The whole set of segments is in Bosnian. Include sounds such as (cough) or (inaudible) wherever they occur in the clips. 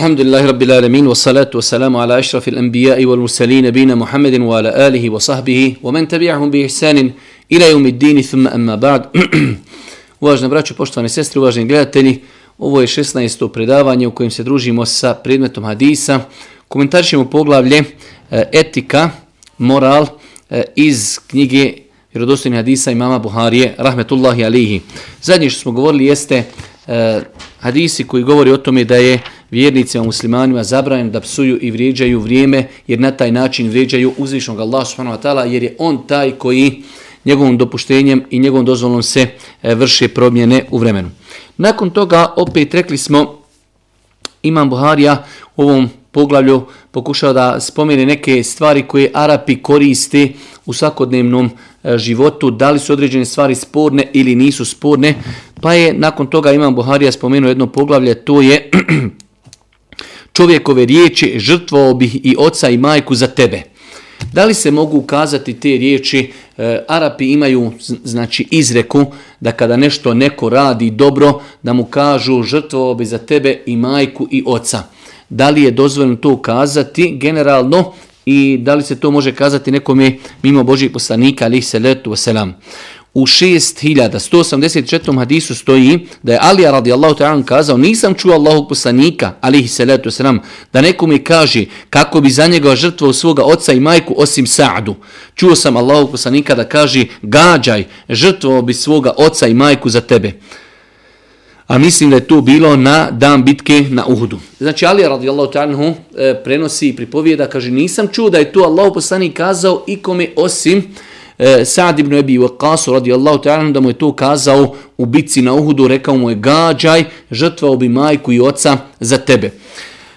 الحمد لله رب العالمين والصلاة والسلام على أشرف الأنبياء والمرسلين نبينا محمد وعلى آله وصحبه ومن تبعهم بإحسان إلى يوم الدين ثم أما بعد Uvažene braćo, poštovane sestre, uvaženi gledatelji, ovo je 16. predavanje u kojem se družimo sa predmetom hadisa. Komentar ćemo poglavlje e, etika, moral e, iz knjige vjerodostojnih hadisa imama Buharije, rahmetullahi alihi. Zadnje što smo govorili jeste e, hadisi koji govori o tome da je vjernicima muslimanima zabranjeno da psuju i vrijeđaju vrijeme, jer na taj način vrijeđaju uzvišnog Allah subhanahu wa ta'ala, jer je on taj koji njegovom dopuštenjem i njegovom dozvolom se vrši vrše promjene u vremenu. Nakon toga opet rekli smo Imam Buharija u ovom poglavlju pokušao da spomene neke stvari koje Arapi koriste u svakodnevnom e, životu, da li su određene stvari sporne ili nisu sporne, pa je nakon toga Imam Buharija spomenuo jedno poglavlje, to je (clears throat) čovjekove riječi žrtvovao bih i oca i majku za tebe. Da li se mogu ukazati te riječi? E, Arapi imaju znači izreku da kada nešto neko radi dobro, da mu kažu žrtvovao bi za tebe i majku i oca. Da li je dozvoljeno to ukazati? Generalno i da li se to može kazati nekome mimo Božih poslanika, ali se letu selam u 6184. hadisu stoji da je Alija radijallahu ta'ala kazao nisam čuo Allahog poslanika, alihi salatu wasalam, da neko mi kaže kako bi za njega žrtvao svoga oca i majku osim Sa'du. Čuo sam Allahog poslanika da kaže gađaj, žrtvao bi svoga oca i majku za tebe. A mislim da je to bilo na dan bitke na Uhudu. Znači Alija radijallahu ta'ala e, prenosi i pripovijeda, kaže nisam čuo da je to Allahog poslanik kazao ikome osim E, Sa'd ibn Abi Waqqas radijallahu ta'ala da mu je to kazao u bitci na Uhudu, rekao mu je gađaj, žrtvao bi majku i oca za tebe.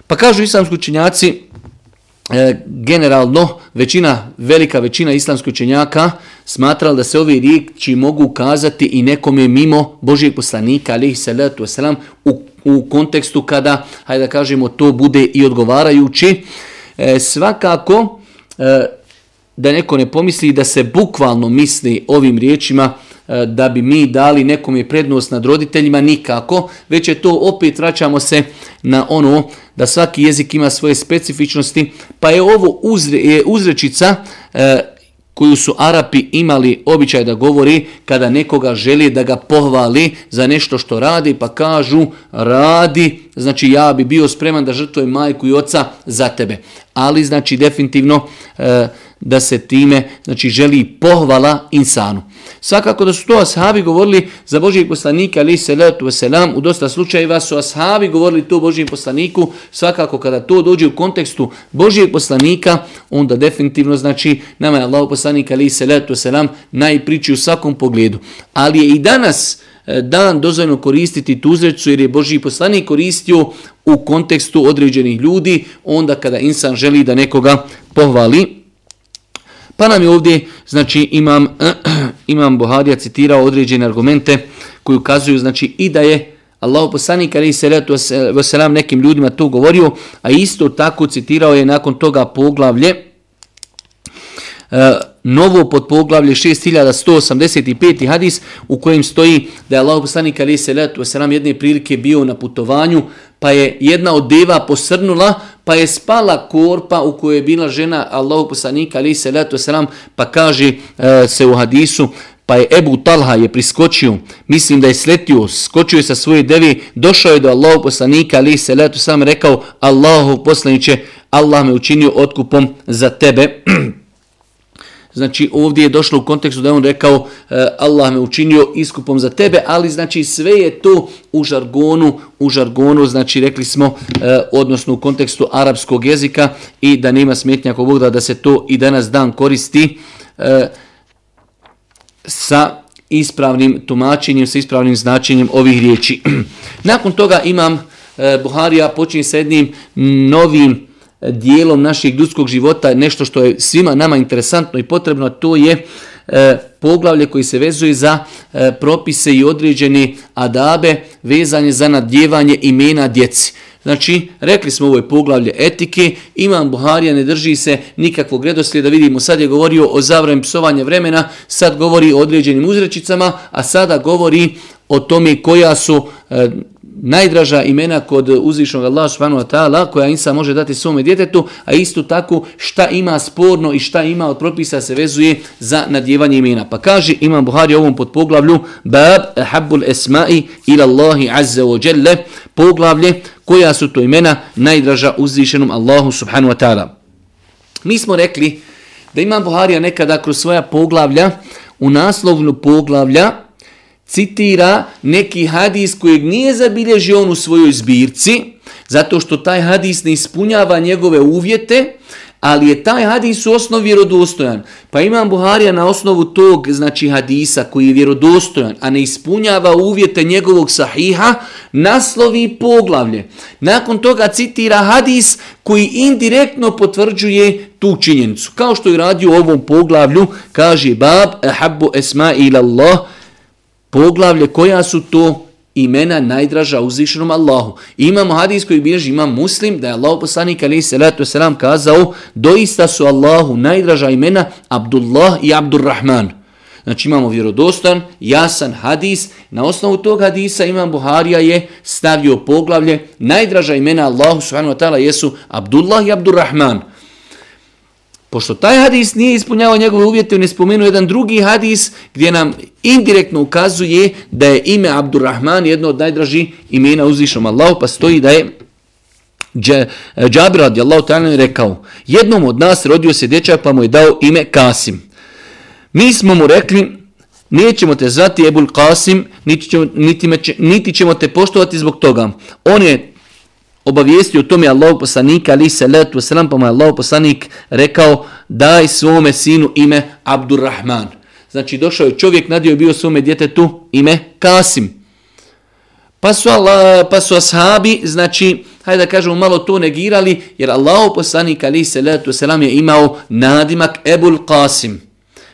Pa kažu islamski učenjaci, e, generalno većina, velika većina islamskih učenjaka smatrala da se ove riječi mogu kazati i nekome mimo Božijeg poslanika, alihi salatu wasalam, u, u kontekstu kada, hajde da kažemo, to bude i odgovarajući. E, svakako, e, da neko ne pomisli da se bukvalno misli ovim riječima eh, da bi mi dali nekom je prednost nad roditeljima, nikako, već je to opet vraćamo se na ono da svaki jezik ima svoje specifičnosti, pa je ovo uzre, je uzrečica e, koju su Arapi imali običaj da govori kada nekoga želi da ga pohvali za nešto što radi, pa kažu radi, znači ja bi bio spreman da žrtvujem majku i oca za tebe. Ali znači definitivno e, da se time znači želi pohvala insanu. Svakako da su to ashabi govorili za Božijeg poslanika ali se letu selam u dosta slučajeva su ashabi govorili to Božijem poslaniku svakako kada to dođe u kontekstu Božijeg poslanika onda definitivno znači nama je Allah poslanik ali se letu selam najpriči u svakom pogledu. Ali je i danas E, dan dozvoljeno koristiti tu jer je Boži poslanik koristio u kontekstu određenih ljudi onda kada insan želi da nekoga pohvali. Pa nam je ovdje, znači imam, (clears throat) imam Buharija citirao određene argumente koji ukazuju znači i da je Allahu poslanik ali se ratu selam nekim ljudima to govorio, a isto tako citirao je nakon toga poglavlje uh, novo pod poglavlje 6185. hadis u kojem stoji da je Allah poslanik ali se letu selam jedne prilike bio na putovanju pa je jedna od deva posrnula pa je spala korpa u kojoj je bila žena Allahu poslanika ali se letu selam pa kaže e, se u hadisu pa je Ebu Talha je priskočio mislim da je sletio skočio je sa svoje devi došao je do Allahu poslanika ali se letu sam rekao Allahu poslaniće, Allah me učinio otkupom za tebe (clears throat) Znači ovdje je došlo u kontekstu da je on rekao e, Allah me učinio iskupom za tebe, ali znači sve je to u žargonu, u žargonu, znači rekli smo, e, odnosno u kontekstu arapskog jezika i da nema smetnja ako Bog da, da se to i danas dan koristi e, sa ispravnim tumačenjem, sa ispravnim značenjem ovih riječi. (clears throat) Nakon toga imam Buharija počinje sa jednim novim dijelom našeg ljudskog života, nešto što je svima nama interesantno i potrebno, to je e, poglavlje koji se vezuje za e, propise i određene adabe vezanje za nadjevanje imena djeci. Znači, rekli smo ovo je poglavlje etike, imam Buharija, ne drži se nikakvog redoslijeda, vidimo, sad je govorio o zabranju psovanja vremena, sad govori o određenim uzrečicama, a sada govori o tome koja su e, najdraža imena kod uzvišnog Allah subhanahu wa ta'ala koja insan može dati svome djetetu, a isto tako šta ima sporno i šta ima od propisa se vezuje za nadjevanje imena. Pa kaže Imam Buhari ovom pod poglavlju Bab habbul esma'i ila Allahi azza wa jalla poglavlje koja su to imena najdraža uzvišenom Allahu subhanahu wa ta'ala. Mi smo rekli da Imam Buharija nekada kroz svoja poglavlja u naslovnu poglavlja citira neki hadis kojeg nije zabilježio on u svojoj zbirci, zato što taj hadis ne ispunjava njegove uvjete, ali je taj hadis u osnovi vjerodostojan. Pa imam Buharija na osnovu tog znači hadisa koji je vjerodostojan, a ne ispunjava uvjete njegovog sahiha, naslovi poglavlje. Nakon toga citira hadis koji indirektno potvrđuje tu činjenicu. Kao što je radio u ovom poglavlju, kaže bab ahabu esma ila Allah, poglavlje koja su to imena najdraža uzvišenom Allahu. Imamo hadis koji bilježi imam muslim da je Allah poslanik alaihi salatu wasalam kazao doista su Allahu najdraža imena Abdullah i Abdurrahman. Znači imamo vjerodostan, jasan hadis. Na osnovu tog hadisa imam Buharija je stavio poglavlje. Najdraža imena Allahu subhanahu wa ta'ala jesu Abdullah i Abdurrahman. Pošto taj hadis nije ispunjavao njegove uvjete, ne spomenuo jedan drugi hadis gdje nam indirektno ukazuje da je ime Abdurrahman jedno od najdražih imena uzvišom Allahu, pa stoji da je eh, Džabir radijallahu ta'ala rekao, jednom od nas rodio se dječak pa mu je dao ime Kasim. Mi smo mu rekli, nećemo te zvati Ebul Kasim, niti ćemo, niti, niti ćemo te poštovati zbog toga. On je obavijestio o tome Allahu poslanika ali se letu selam pa mu Allahu poslanik rekao daj svome sinu ime Abdurrahman. Znači došao je čovjek nadio je bio svome djetetu ime Kasim. Pa su, Allah, pa su ashabi, znači, hajde da kažemo malo to negirali, jer Allahu poslanik ali se letu selam je imao nadimak Ebul Kasim.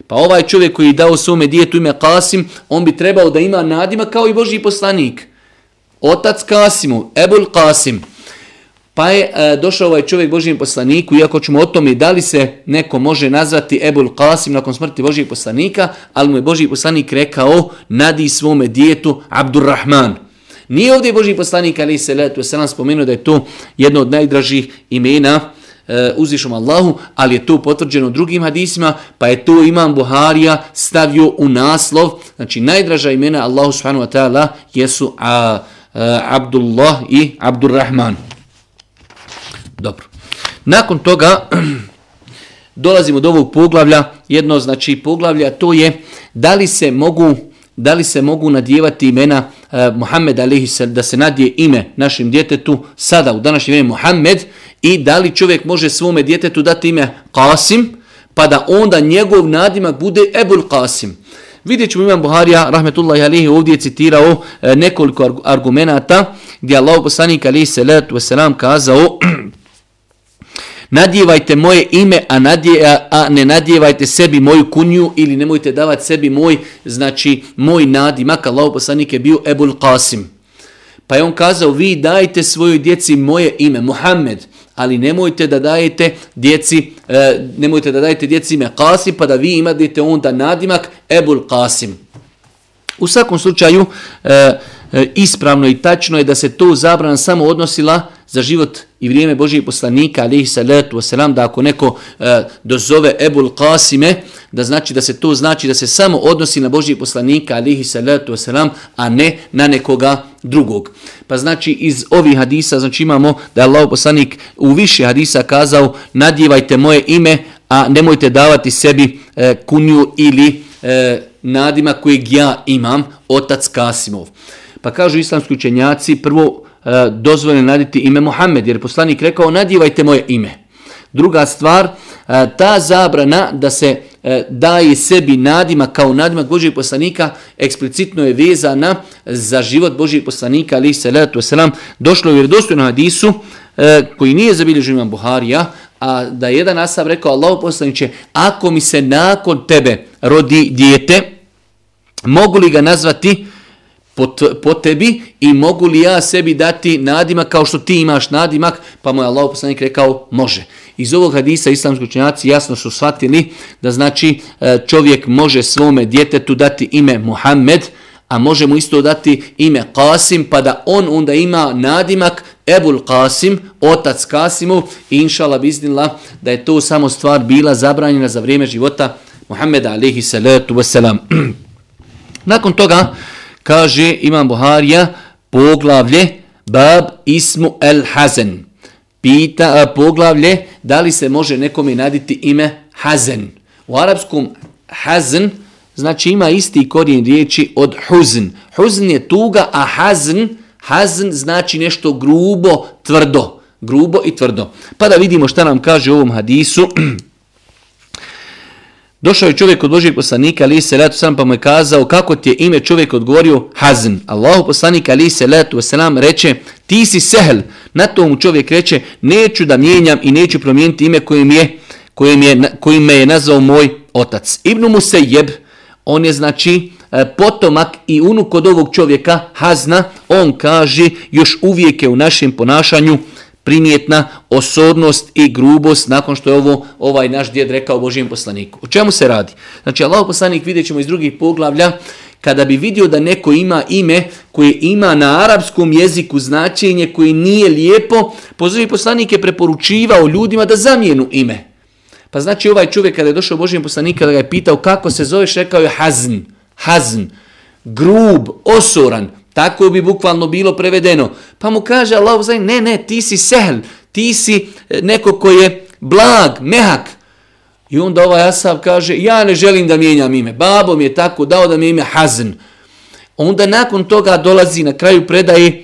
Pa ovaj čovjek koji je dao svome djetu ime Kasim, on bi trebao da ima nadimak kao i Boži poslanik. Otac Kasimu, Ebul Kasim. Pa je e, došao ovaj čovjek Božijem poslaniku, iako ćemo o tome da li se neko može nazvati Ebul Qasim nakon smrti Božijeg poslanika, ali mu je Božiji poslanik rekao, nadi svome djetu Abdurrahman. Nije ovdje Božiji poslanik, ali se letu se nam spomenuo da je to jedno od najdražih imena e, uzvišom Allahu, ali je to potvrđeno drugim hadisima, pa je to imam Buharija stavio u naslov, znači najdraža imena Allahu subhanahu wa ta'ala jesu a, a, Abdullah i Abdurrahman. Dobro. Nakon toga (clears throat) dolazimo do ovog poglavlja, jedno znači poglavlja, to je da li se mogu da li se mogu nadjevati imena uh, Muhammed alihi da se nadje ime našim djetetu sada u današnje vrijeme Muhammed i da li čovjek može svome djetetu dati ime Qasim pa da onda njegov nadimak bude Ebul Qasim. Vidjet ćemo imam Buharija, rahmetullahi alihi, ovdje je citirao e, nekoliko argumenata gdje Allah poslanik alihi salatu wasalam kazao (clears throat) nadjevajte moje ime, a, nadje, a ne nadjevajte sebi moju kunju ili nemojte davati sebi moj, znači moj nadimak, Allah poslanik je bio Ebul Qasim. Pa je on kazao, vi dajte svojoj djeci moje ime, Muhammed, ali nemojte da dajete djeci, e, nemojte da dajete djeci ime Qasim, pa da vi imate onda nadimak Ebul Qasim. U svakom slučaju, e, e, ispravno i tačno je da se to zabran samo odnosila za život i vrijeme Božijeg poslanika, alihi salatu wasalam, da ako neko e, dozove Ebul Qasime, da znači da se to znači da se samo odnosi na Božijeg poslanika, alihi salatu wasalam, a ne na nekoga drugog. Pa znači iz ovih hadisa, znači imamo da je Allah poslanik u više hadisa kazao, nadjevajte moje ime, a nemojte davati sebi e, kunju ili e, nadima kojeg ja imam, otac Kasimov. Pa kažu islamski učenjaci, prvo E, dozvoljeno naditi ime Muhammed, jer poslanik rekao nadjevajte moje ime. Druga stvar, e, ta zabrana da se e, daje sebi nadima kao nadima Božijeg poslanika eksplicitno je vezana za život Božijeg poslanika ali se letu wasalam došlo u vjerodostojnom hadisu e, koji nije zabilježen imam Buharija a da je jedan asab rekao Allah poslaniće ako mi se nakon tebe rodi dijete mogu li ga nazvati po, po tebi i mogu li ja sebi dati nadimak kao što ti imaš nadimak, pa mu je Allah poslanik rekao može. Iz ovog hadisa islamski učenjaci jasno su shvatili da znači e, čovjek može svome djetetu dati ime Muhammed, a može mu isto dati ime Kasim, pa da on onda ima nadimak Ebul Kasim, otac Kasimov, i inšala biznila da je to samo stvar bila zabranjena za vrijeme života Muhammeda alaihi salatu wasalam. (clears throat) Nakon toga kaže Imam Buharija poglavlje Bab ismu el Hazen. Pita poglavlje da li se može nekome naditi ime Hazen. U arapskom Hazen znači ima isti korijen riječi od huzn. Huzn je tuga, a hazn, hazn znači nešto grubo, tvrdo. Grubo i tvrdo. Pa da vidimo šta nam kaže u ovom hadisu. (clears throat) Došao je čovjek od Božijeg poslanika, ali se letu sam pa mu je kazao kako ti je ime čovjek odgovorio Hazn. Allahu poslanik, ali se letu selam reče ti si sehel. Na to mu čovjek reče neću da mijenjam i neću promijeniti ime kojim, je, kojim, je, kojim me je nazvao moj otac. Ibnu Musejeb, on je znači e, potomak i unuk od ovog čovjeka, Hazna, on kaže još uvijek je u našem ponašanju primjetna osobnost i grubost nakon što je ovo ovaj naš djed rekao Božijem poslaniku. O čemu se radi? Znači, Allah poslanik vidjet ćemo iz drugih poglavlja, kada bi vidio da neko ima ime koje ima na arapskom jeziku značenje koje nije lijepo, pozdravi poslanik je preporučivao ljudima da zamijenu ime. Pa znači ovaj čovjek kada je došao Božijem poslanika da ga je pitao kako se zoveš, rekao je hazn, hazn, grub, osoran, tako bi bukvalno bilo prevedeno. Pa mu kaže Allah, ne, ne, ti si sehl, ti si e, neko koji je blag, mehak. I onda ovaj Asab kaže, ja ne želim da mijenjam ime, babo mi je tako dao da mi ime hazn. Onda nakon toga dolazi na kraju predaje,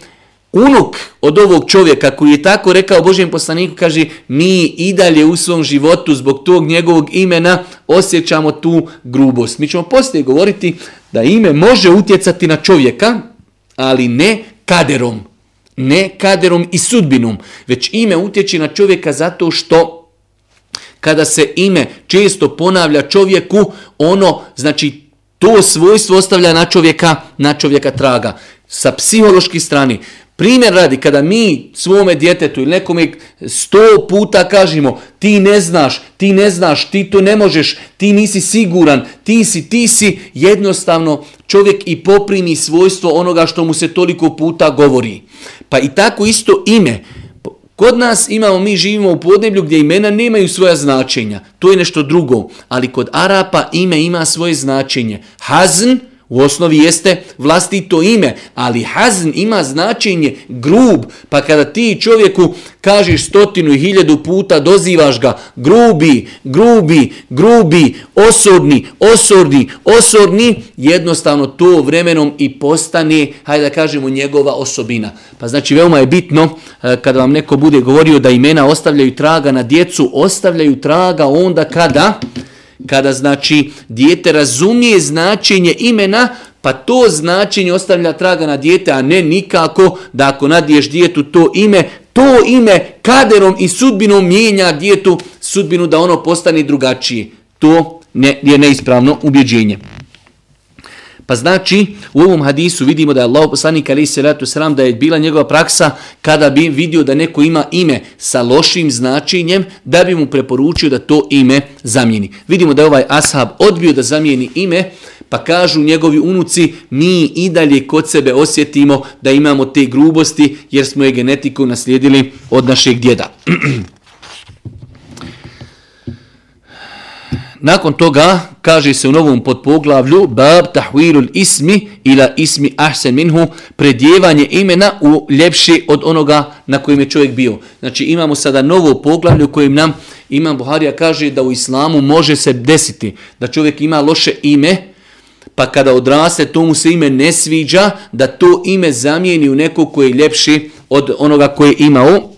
unuk od ovog čovjeka koji je tako rekao Božijem poslaniku, kaže mi i dalje u svom životu zbog tog njegovog imena osjećamo tu grubost. Mi ćemo poslije govoriti da ime može utjecati na čovjeka, ali ne kaderom. Ne kaderom i sudbinom, već ime utječe na čovjeka zato što kada se ime često ponavlja čovjeku, ono, znači, to svojstvo ostavlja na čovjeka, na čovjeka traga. Sa psihološki strani, Primjer radi, kada mi svome djetetu ili nekome sto puta kažemo ti ne znaš, ti ne znaš, ti to ne možeš, ti nisi siguran, ti si, ti si, jednostavno čovjek i poprimi svojstvo onoga što mu se toliko puta govori. Pa i tako isto ime. Kod nas imamo, mi živimo u podneblju gdje imena nemaju svoja značenja. To je nešto drugo. Ali kod Arapa ime ima svoje značenje. Hazn, U osnovi jeste vlastito ime, ali hazn ima značenje grub, pa kada ti čovjeku kažeš stotinu i hiljadu puta, dozivaš ga grubi, grubi, grubi, osorni, osorni, osorni, jednostavno to vremenom i postane, hajde da kažemo, njegova osobina. Pa znači veoma je bitno eh, kada vam neko bude govorio da imena ostavljaju traga na djecu, ostavljaju traga onda kada kada znači dijete razumije značenje imena, pa to značenje ostavlja traga na dijete, a ne nikako da ako nadiješ dijetu to ime, to ime kaderom i sudbinom mijenja dijetu sudbinu da ono postane drugačije. To ne, je neispravno ubjeđenje. Pa znači, u ovom hadisu vidimo da je Allah poslanik ali salatu sram da je bila njegova praksa kada bi vidio da neko ima ime sa lošim značenjem, da bi mu preporučio da to ime zamijeni. Vidimo da je ovaj ashab odbio da zamijeni ime, pa kažu njegovi unuci, mi i dalje kod sebe osjetimo da imamo te grubosti jer smo je genetiku naslijedili od našeg djeda. (clears throat) Nakon toga kaže se u novom podpoglavlju bab tahwilul ismi ila ismi ahsan minhu predjevanje imena u ljepši od onoga na kojem je čovjek bio. Znači imamo sada novo poglavlje u kojem nam Imam Buharija kaže da u islamu može se desiti da čovjek ima loše ime pa kada odraste to mu se ime ne sviđa da to ime zamijeni u neko koje je ljepši od onoga koje je imao.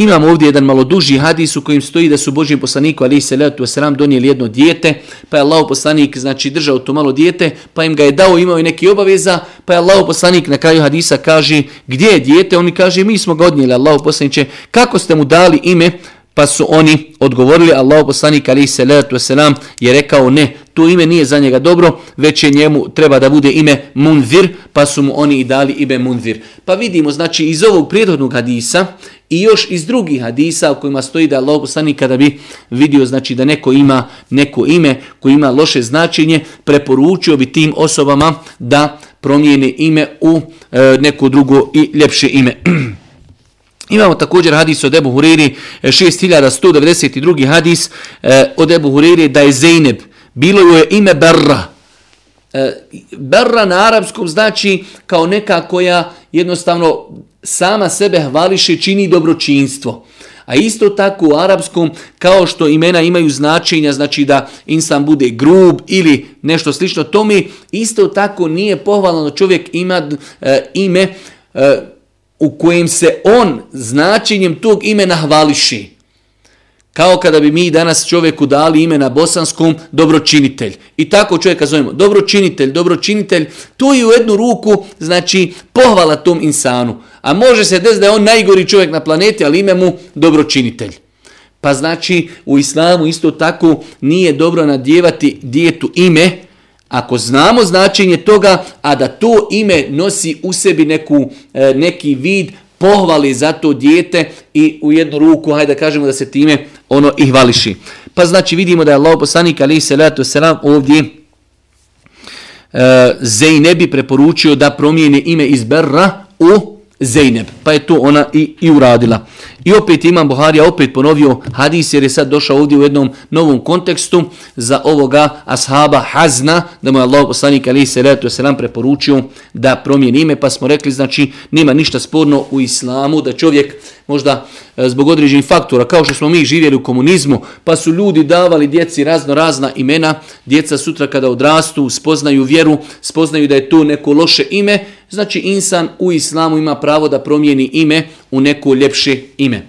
Imamo ovdje jedan malo duži hadis u kojim stoji da su Božji poslaniku ali se wasalam selam donijeli jedno dijete, pa je Allah poslanik znači držao to malo dijete, pa im ga je dao, imao i neki obaveza, pa je Allah poslanik na kraju hadisa kaže gdje je dijete, oni kaže mi smo ga odnijeli Allah poslaniće, kako ste mu dali ime? Pa su oni odgovorili, Allah poslanik ali se wasalam selam je rekao ne, to ime nije za njega dobro, već je njemu treba da bude ime Munzir, pa su mu oni i dali ime Munzir. Pa vidimo, znači iz ovog prijedhodnog hadisa i još iz drugih hadisa u kojima stoji da Allah poslanik kada bi vidio znači da neko ima neko ime koji ima loše značenje, preporučio bi tim osobama da promijene ime u e, neko drugo i ljepše ime. (clears throat) Imamo također hadis od Ebu Huriri, e, 6192. hadis e, od Ebu Huriri da je Zeyneb, bilo joj je ime Berra. E, Berra na arapskom znači kao neka koja jednostavno sama sebe hvališe čini dobročinstvo. A isto tako u arapskom, kao što imena imaju značenja, znači da insan bude grub ili nešto slično tome, isto tako nije pohvalno da čovjek ima e, ime e, u kojem se on značenjem tog imena hvališi. Kao kada bi mi danas čovjeku dali ime na bosanskom dobročinitelj. I tako čovjeka zovemo dobročinitelj, dobročinitelj. To je u jednu ruku znači pohvala tom insanu. A može se desiti da je on najgori čovjek na planeti, ali ime mu dobročinitelj. Pa znači u islamu isto tako nije dobro nadjevati dijetu ime, ako znamo značenje toga, a da to ime nosi u sebi neku, e, neki vid pohvali za to dijete i u jednu ruku, hajde da kažemo da se time ono i hvališi. Pa znači vidimo da je Allah poslanik alaihi salatu selam ovdje e, Zeynebi preporučio da promijeni ime iz Berra u Zeynep. Pa je to ona i, i uradila. I opet imam Buharija opet ponovio hadis jer je sad došao ovdje u jednom novom kontekstu za ovoga ashaba Hazna, da mu je Allah poslanik ali se letu se nam preporučio da promijeni ime, pa smo rekli znači nema ništa sporno u islamu da čovjek možda e, zbog određenih faktora, kao što smo mi živjeli u komunizmu, pa su ljudi davali djeci razno razna imena, djeca sutra kada odrastu, spoznaju vjeru, spoznaju da je to neko loše ime, znači insan u islamu ima pravo da promijeni ime u neko ljepše ime.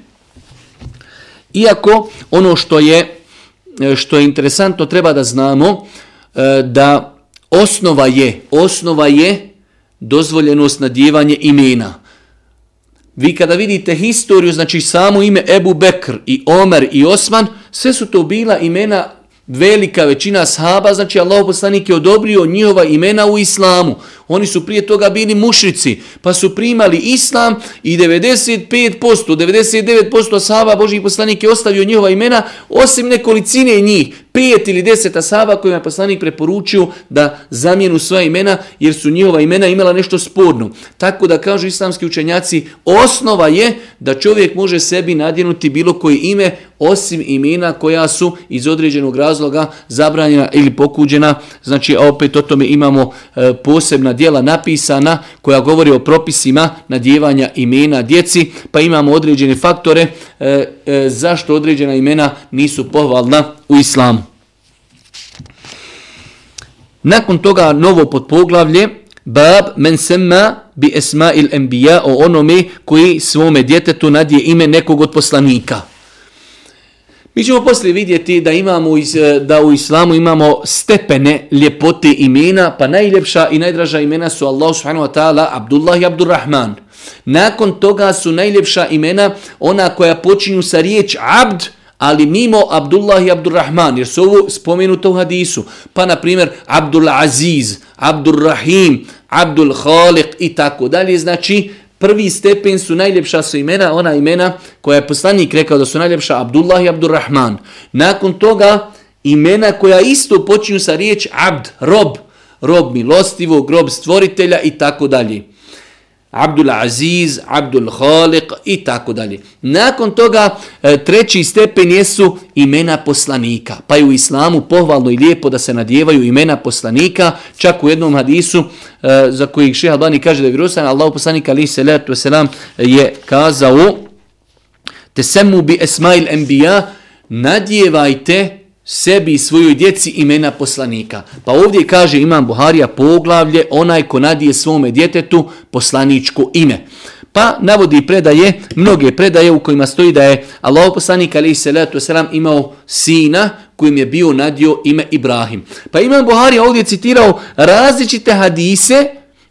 Iako ono što je e, što je interesantno treba da znamo e, da osnova je osnova je dozvoljenost nadjevanje imena. Vi kada vidite historiju, znači samo ime Ebu Bekr i Omer i Osman, sve su to bila imena velika većina sahaba, znači Allah poslanik je odobrio njihova imena u islamu. Oni su prije toga bili mušrici, pa su primali islam i 95%, 99% asaba Božih poslanik je ostavio njihova imena, osim nekolicine njih, pet ili deset asaba kojima je poslanik preporučio da zamijenu svoja imena, jer su njihova imena imala nešto sporno. Tako da kažu islamski učenjaci, osnova je da čovjek može sebi nadjenuti bilo koje ime, osim imena koja su iz određenog razloga zabranjena ili pokuđena. Znači, opet o tome imamo e, posebna dijela napisana koja govori o propisima nadjevanja imena djeci, pa imamo određene faktore e, e, zašto određena imena nisu pohvalna u islamu. Nakon toga novo podpoglavlje, bab men semma bi esma il enbija o onome koji svome djetetu nadje ime nekog od poslanika. Mi ćemo poslije vidjeti da imamo da u islamu imamo stepene ljepote imena, pa najljepša i najdraža imena su Allah subhanahu wa ta'ala Abdullah i Abdurrahman. Nakon toga su najljepša imena ona koja počinju sa riječ abd, ali mimo Abdullah i Abdurrahman, jer su ovo spomenuto u hadisu. Pa na primjer Abdul Aziz, Abdul Rahim, Abdul Khaliq i tako dalje. Znači prvi stepen su najljepša su imena, ona imena koja je poslanik rekao da su najljepša Abdullah i Abdurrahman. Nakon toga imena koja isto počinju sa riječ abd, rob, rob milostivog, rob stvoritelja i tako dalje. Abdul Aziz, Abdul Khaliq i tako dalje. Nakon toga e, treći stepen jesu imena poslanika. Pa je u islamu pohvalno i lijepo da se nadjevaju imena poslanika. Čak u jednom hadisu e, za koji šeha Albani kaže da je vjerosan, Allah poslanik ali se letu selam je kazao te semu bi esmail enbiya nadjevajte sebi i svojoj djeci imena poslanika. Pa ovdje kaže imam Buharija poglavlje onaj ko nadije svome djetetu poslaničko ime. Pa navodi predaje, mnoge predaje u kojima stoji da je Allah poslanik alaihi salatu wasalam imao sina kojim je bio nadio ime Ibrahim. Pa imam Buharija ovdje citirao različite hadise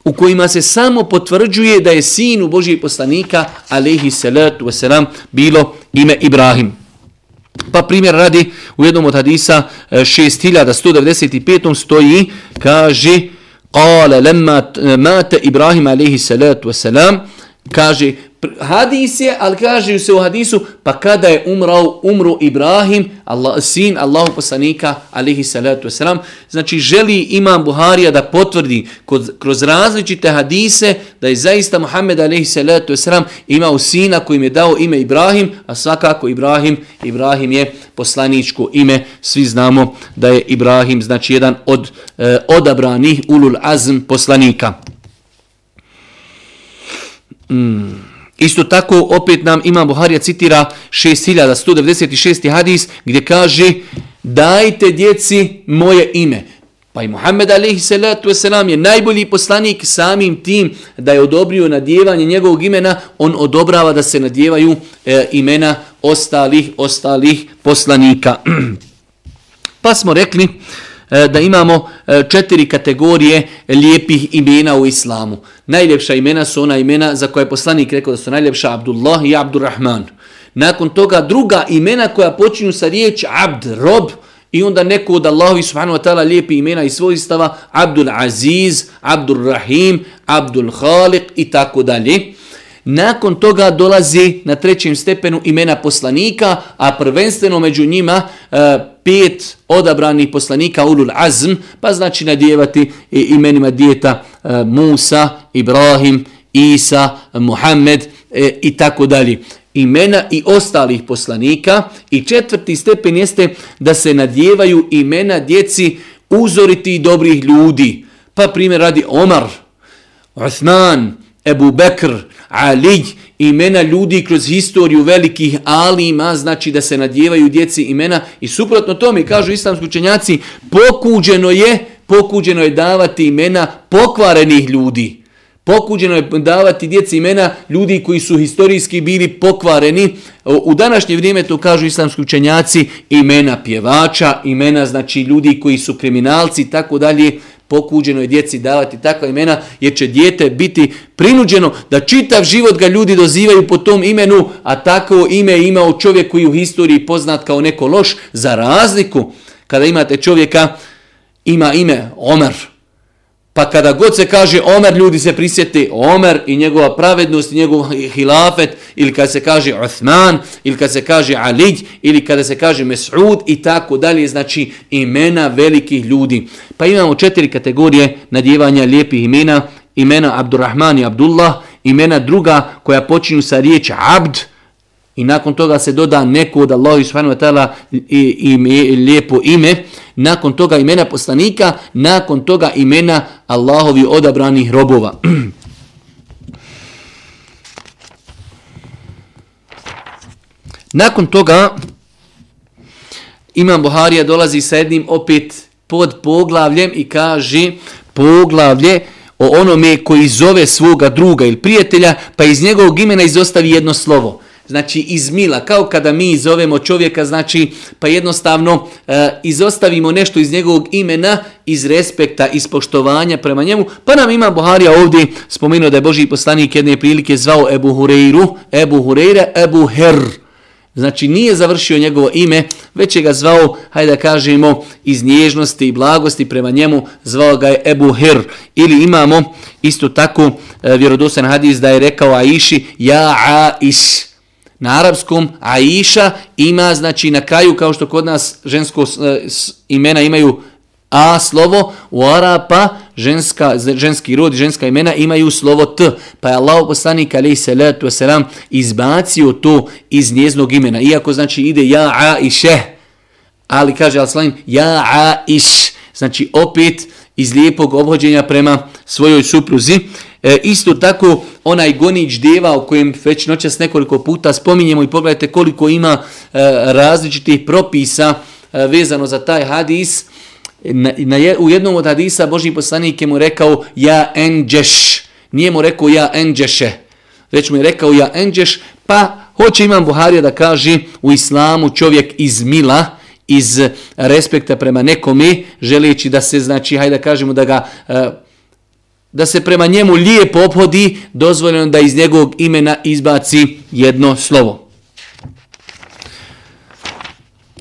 u kojima se samo potvrđuje da je sinu Božijeg poslanika alaihi salatu wasalam bilo ime Ibrahim. Pa primjer radi u jednom od hadisa e, 6195. Stoji, kaže, قال لما مات Ibrahim عليه salatu والسلام kaže, hadis je, ali kaže se u hadisu, pa kada je umrao, umru Ibrahim, Allah, sin Allahu poslanika, alihi salatu wasalam, znači želi imam Buharija da potvrdi kod, kroz različite hadise da je zaista Muhammed alihi salatu wasalam imao sina kojim je dao ime Ibrahim, a svakako Ibrahim, Ibrahim je poslaničko ime, svi znamo da je Ibrahim znači jedan od e, odabranih ulul azm poslanika. Mm. Isto tako opet nam Imam Buharija citira 6196. hadis gdje kaže dajte djeci moje ime. Pa i Muhammed alaihi salatu wasalam je najbolji poslanik samim tim da je odobrio nadjevanje njegovog imena, on odobrava da se nadjevaju e, imena ostalih ostalih poslanika. (clears throat) pa smo rekli E, da imamo e, četiri kategorije lijepih imena u islamu. Najljepša imena su ona imena za koje je poslanik rekao da su najljepša Abdullah i Abdurrahman. Nakon toga druga imena koja počinju sa riječ Abd, rob, i onda neko od Allahovi subhanahu wa ta'ala lijepi imena i svojstava Abdul Aziz, Abdul Rahim, Abdul Khaliq i tako dalje. Nakon toga dolazi na trećem stepenu imena poslanika, a prvenstveno među njima e, pet odabranih poslanika ulul azm, pa znači nadjevati imenima dijeta e, Musa, Ibrahim, Isa, Muhammed e, i tako dalje. Imena i ostalih poslanika i četvrti stepen jeste da se nadjevaju imena djeci uzoriti dobrih ljudi. Pa primjer radi Omar, Uthman, Ebu Bekr, Ali, imena ljudi kroz historiju velikih alima, znači da se nadjevaju djeci imena i suprotno tome, kažu islamski učenjaci, pokuđeno je, pokuđeno je davati imena pokvarenih ljudi. Pokuđeno je davati djeci imena ljudi koji su historijski bili pokvareni. U današnje vrijeme to kažu islamski učenjaci imena pjevača, imena znači ljudi koji su kriminalci i tako dalje pokuđeno je djeci davati takva imena, jer će djete biti prinuđeno da čitav život ga ljudi dozivaju po tom imenu, a tako ime imao čovjek koji u historiji poznat kao neko loš, za razliku kada imate čovjeka, ima ime Omer, Pa kada god se kaže Omer, ljudi se prisjeti Omer i njegova pravednost i njegov hilafet, ili kada se kaže Uthman, ili kada se kaže Ali, ili kada se kaže Mes'ud i tako dalje, znači imena velikih ljudi. Pa imamo četiri kategorije nadjevanja lijepih imena, imena Abdurrahman i Abdullah, imena druga koja počinju sa riječ Abd, i nakon toga se doda neko od Allahi subhanahu wa ta'ala i, i, lijepo ime, nakon toga imena poslanika, nakon toga imena Allahovi odabranih robova. (clears throat) nakon toga Imam Buharija dolazi sa jednim opet pod poglavljem i kaže poglavlje o onome koji zove svoga druga ili prijatelja, pa iz njegovog imena izostavi jedno slovo znači iz mila, kao kada mi zovemo čovjeka, znači pa jednostavno e, izostavimo nešto iz njegovog imena, iz respekta, iz poštovanja prema njemu, pa nam ima Buharija ovdje spomenuo da je Boži poslanik jedne prilike zvao Ebu Hureiru, Ebu Hureira, Ebu Her. Znači nije završio njegovo ime, već je ga zvao, hajde da kažemo, iz nježnosti i blagosti prema njemu, zvao ga je Ebu Her. Ili imamo isto tako e, vjerodosan hadis da je rekao Aiši, ja Aiš, Na arapskom Aisha ima, znači na kraju, kao što kod nas žensko e, imena imaju A slovo, u Arapa ženska, ženski rod, ženska imena imaju slovo T. Pa je Allah poslanik alaih salatu wasalam izbacio to iz njeznog imena. Iako znači ide ja Aisha, ali kaže Al-Slanim ja Aish. Znači opet iz lijepog obhođenja prema svojoj supruzi. E, isto tako onaj gonić deva o kojem već noćas nekoliko puta spominjemo i pogledajte koliko ima e, različitih propisa e, vezano za taj hadis. Na, na, u jednom od hadisa Boži poslanik je mu rekao ja enđeš. Nije mu rekao ja enđeše. Već mu je rekao ja enđeš. Pa hoće imam Buharija da kaže u islamu čovjek iz mila, iz respekta prema nekome, želeći da se, znači, hajde da kažemo da ga... E, da se prema njemu lijepo ophodi, dozvoljeno da iz njegovog imena izbaci jedno slovo.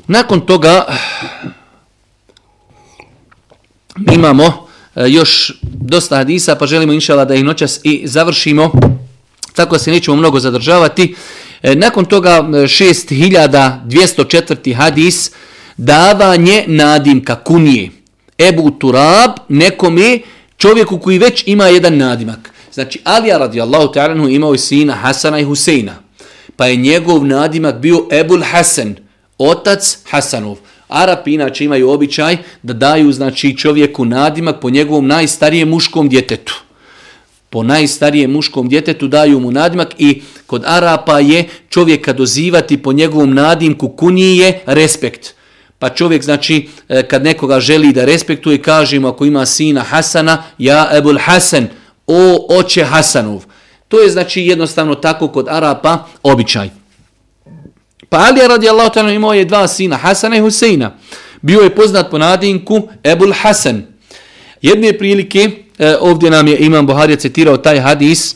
Nakon toga imamo e, još dosta hadisa, pa želimo inšala da ih noćas i završimo. tako da se nećemo mnogo zadržavati. E, nakon toga e, 6204. hadis davanje nadimka kunije. Ebu Turab nekome čovjeku koji već ima jedan nadimak. Znači Alija radijallahu ta'ala imao je sina Hasana i Huseina. Pa je njegov nadimak bio Ebul Hasan, otac Hasanov. Arapi inače imaju običaj da daju znači čovjeku nadimak po njegovom najstarijem muškom djetetu. Po najstarijem muškom djetetu daju mu nadimak i kod Arapa je čovjeka dozivati po njegovom nadimku kunije respekt. Pa čovjek znači e, kad nekoga želi da respektuje kažemo ako ima sina Hasana ja Ebul Hasan o oče Hasanov. To je znači jednostavno tako kod Arapa običaj. Pa Ali radijallahu ta'ala imao je dva sina, Hasana i Huseina. Bio je poznat po nadinku Ebul Hasan. Jedne prilike, e, ovdje nam je Imam Buharija citirao taj hadis,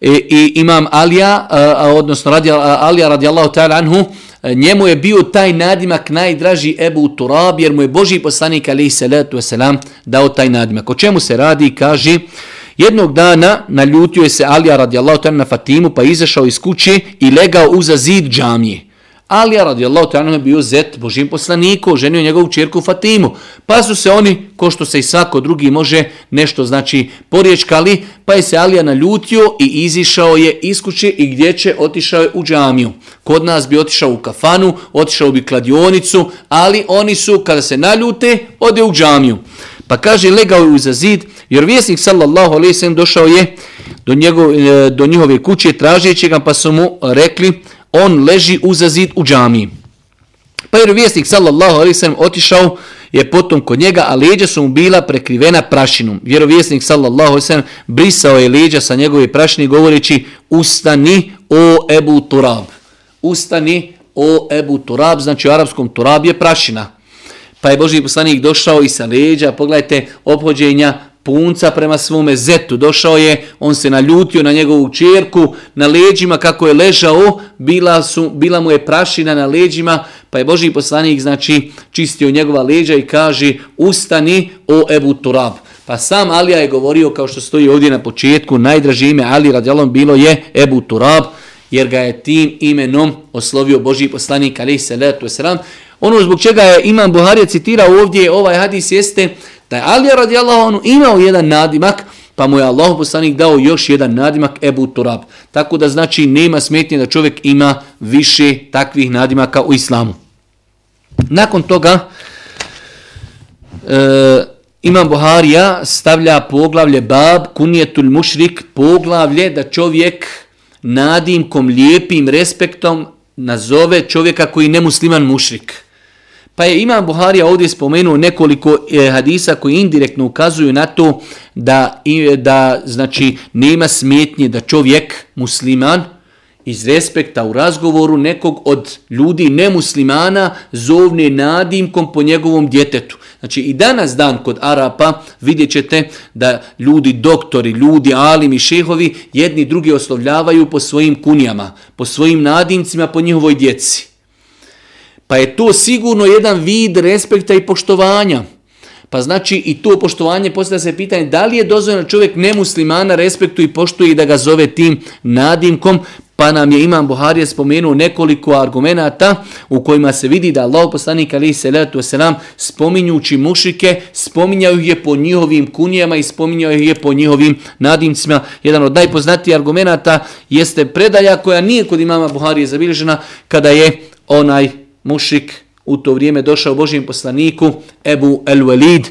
e, i Imam Alija, e, odnosno radi, Alija radijallahu ta'ala anhu, E, njemu je bio taj nadimak najdraži Ebu Turab, jer mu je Boži poslanik alaihi salatu wasalam dao taj nadimak. O čemu se radi? Kaže, Jednog dana naljutio je se Alija radijallahu ta'ala na Fatimu pa izašao iz kuće i legao uza zid džamije. Alija radijallahu ta'ala je bio zet Božim poslaniku, ženio njegovu čerku Fatimu. Pa su se oni, ko što se i svako drugi može nešto znači poriječkali, pa je se Alija naljutio i izišao je iz kuće i gdje će otišao je u džamiju. Kod nas bi otišao u kafanu, otišao bi kladionicu, ali oni su kada se naljute, ode u džamiju. Pa kaže, legao je uza zid, jer vjesnik sallallahu alaihi sallam došao je do, njegov, do njihove kuće tražeći ga, pa su mu rekli, on leži uza zid u džamiji. Pa jer vjesnik sallallahu alaihi sallam otišao je potom kod njega, a leđa su mu bila prekrivena prašinom. Vjerovjesnik sallallahu alaihi sallam brisao je leđa sa njegove prašine govoreći ustani o Ebu Turab. Ustani o Ebu Turab, znači u arapskom Turab je prašina. Pa je Boži poslanik došao i sa leđa, pogledajte, obhođenja punca prema svome zetu. Došao je, on se naljutio na njegovu čerku, na leđima kako je ležao, bila, su, bila mu je prašina na leđima, pa je Boži poslanik znači čistio njegova leđa i kaže ustani o Ebu Turab. Pa sam Alija je govorio, kao što stoji ovdje na početku, najdraži ime Ali radijalom bilo je Ebu Turab, jer ga je tim imenom oslovio Boži poslanik, ali se letu sram. Ono zbog čega je Imam Buharija citirao ovdje ovaj hadis jeste da je Ali radijallahu anhu imao jedan nadimak, pa mu je Allah poslanik dao još jedan nadimak Ebu Turab. Tako da znači nema smetnje da čovjek ima više takvih nadimaka u islamu. Nakon toga e, Imam Buharija stavlja poglavlje bab kunjetul mušrik, poglavlje da čovjek nadimkom, lijepim respektom nazove čovjeka koji nemusliman mušrik. Pa je Imam Buharija ovdje spomenuo nekoliko e, hadisa koji indirektno ukazuju na to da, e, da znači, nema smetnje da čovjek, musliman, iz respekta u razgovoru nekog od ljudi nemuslimana zovne nadimkom po njegovom djetetu. Znači i danas dan kod Arapa vidjet ćete da ljudi doktori, ljudi alimi, šehovi jedni drugi oslovljavaju po svojim kunijama, po svojim nadimcima, po njihovoj djeci. Pa je to sigurno jedan vid respekta i poštovanja. Pa znači i to poštovanje postavlja se pitanje da li je dozvoljeno čovjek nemuslimana respektu i poštuje i da ga zove tim nadimkom, pa nam je Imam Buharije spomenuo nekoliko argumenata u kojima se vidi da Allah poslanik ali se letu selam spominjući mušike, spominjaju je po njihovim kunijama i spominjaju je po njihovim nadimcima. Jedan od najpoznatijih argumenata jeste predaja koja nije kod imama Buharije zabilježena kada je onaj mušik u to vrijeme došao Božijem poslaniku Ebu El Walid,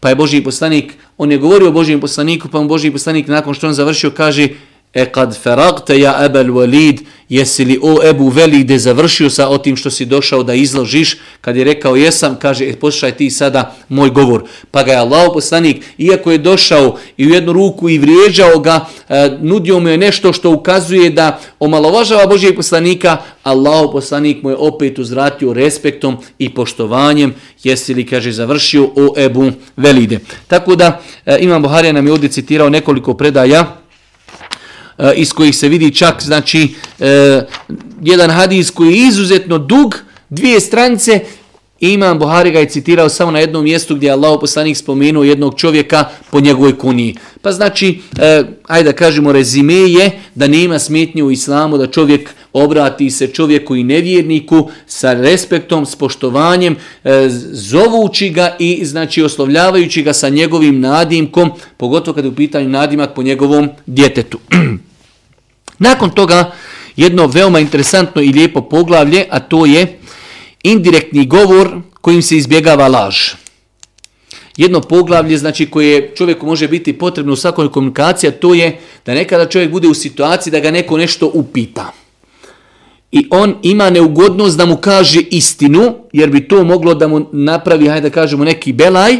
pa je Božji poslanik, on je govorio Božijem poslaniku, pa mu Božji poslanik nakon što on završio kaže E kad feragte ja ebel walid, jesi li o Ebu Velide završio sa o tim što si došao da izložiš? Kad je rekao jesam, kaže, e, poslušaj ti sada moj govor. Pa ga je Allah poslanik, iako je došao i u jednu ruku i vrijeđao ga, e, nudio mu je nešto što ukazuje da omalovažava Božijeg poslanika, Allah poslanik mu je opet uzvratio respektom i poštovanjem, jesi li, kaže, završio o Ebu Velide. Tako da, e, Imam Buharija nam je ovdje citirao nekoliko predaja, Eh, iz kojih se vidi čak znači eh, jedan hadis koji je izuzetno dug, dvije strance Imam Buhari ga je citirao samo na jednom mjestu gdje je Allah poslanik spomenuo jednog čovjeka po njegovoj kuniji. Pa znači, e, ajde da kažemo, rezime je da nema smetnje u islamu da čovjek obrati se čovjeku i nevjerniku sa respektom, s poštovanjem, e, zovući ga i znači oslovljavajući ga sa njegovim nadimkom, pogotovo kada je u pitanju nadimak po njegovom djetetu. (clears throat) Nakon toga jedno veoma interesantno i lijepo poglavlje, a to je indirektni govor kojim se izbjegava laž. Jedno poglavlje znači koje čovjeku može biti potrebno u svakoj komunikaciji, to je da nekada čovjek bude u situaciji da ga neko nešto upita. I on ima neugodnost da mu kaže istinu, jer bi to moglo da mu napravi, hajde da kažemo, neki belaj.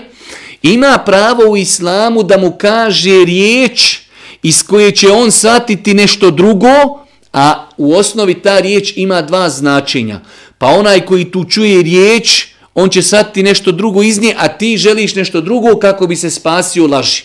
Ima pravo u islamu da mu kaže riječ iz koje će on shvatiti nešto drugo, a u osnovi ta riječ ima dva značenja. Pa onaj koji tu čuje riječ, on će satiti nešto drugo iz nje, a ti želiš nešto drugo kako bi se spasio laži.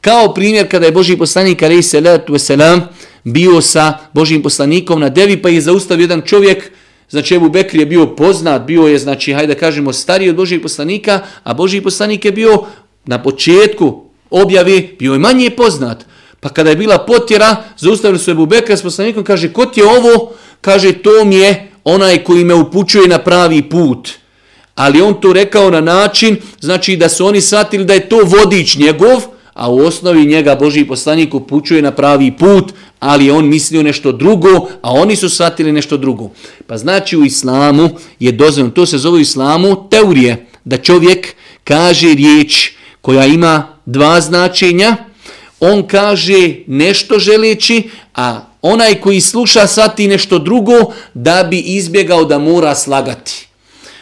Kao primjer kada je Boži poslanik alaih salatu wasalam bio sa Božim poslanikom na devi pa je zaustavio jedan čovjek, znači Ebu Bekri je bio poznat, bio je znači hajde da kažemo stariji od Božih poslanika, a Božji poslanik je bio na početku objave bio je manje poznat. Pa kada je bila potjera, zaustavili su Ebu Bekra s poslanikom, kaže, ko ti je ovo? Kaže, to mi je onaj koji me upućuje na pravi put. Ali on to rekao na način, znači da su oni shvatili da je to vodič njegov, a u osnovi njega Boži poslanik upućuje na pravi put, ali on mislio nešto drugo, a oni su shvatili nešto drugo. Pa znači u islamu je dozvoljeno, to se zove u islamu teorije, da čovjek kaže riječ koja ima dva značenja, on kaže nešto želeći, a onaj koji sluša svati nešto drugo da bi izbjegao da mora slagati.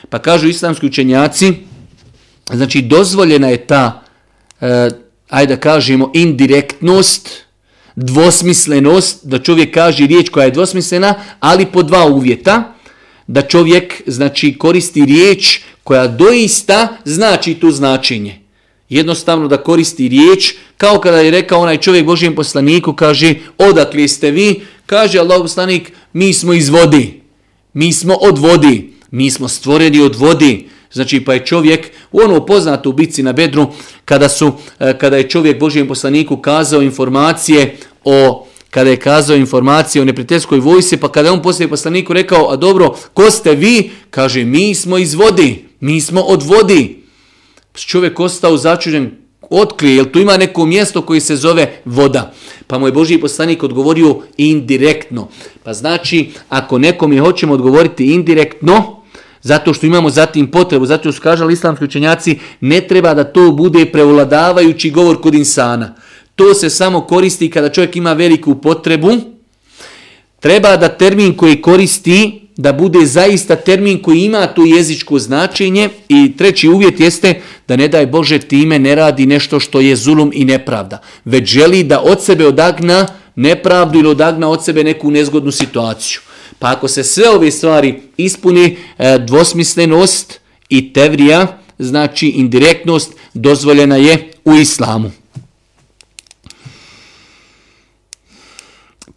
Pa kažu islamski učenjaci, znači dozvoljena je ta, eh, ajde da kažemo, indirektnost, dvosmislenost, da čovjek kaže riječ koja je dvosmislena, ali po dva uvjeta, da čovjek znači koristi riječ koja doista znači tu značenje jednostavno da koristi riječ, kao kada je rekao onaj čovjek Božijem poslaniku, kaže, odakle ste vi? Kaže Allah poslanik, mi smo iz vodi, mi smo od vodi, mi smo stvoreni od vodi. Znači pa je čovjek u ono poznato u bici na bedru, kada, su, e, kada je čovjek Božijem poslaniku kazao informacije o kada je kazao informacije o neprijateljskoj vojsi, pa kada je on poslije poslaniku rekao, a dobro, ko ste vi? Kaže, mi smo iz vodi, mi smo od vodi čovjek ostao začuđen, otkrije, jel tu ima neko mjesto koji se zove voda? Pa mu je Boži poslanik odgovorio indirektno. Pa znači, ako nekom je hoćemo odgovoriti indirektno, zato što imamo zatim potrebu, zato što su kažali islamski učenjaci, ne treba da to bude preuladavajući govor kod insana. To se samo koristi kada čovjek ima veliku potrebu. Treba da termin koji koristi da bude zaista termin koji ima to jezičko značenje i treći uvjet jeste da ne daj Bože time ne radi nešto što je zulum i nepravda, već želi da od sebe odagna nepravdu ili odagna od sebe neku nezgodnu situaciju. Pa ako se sve ove stvari ispuni, e, dvosmislenost i tevrija, znači indirektnost, dozvoljena je u islamu.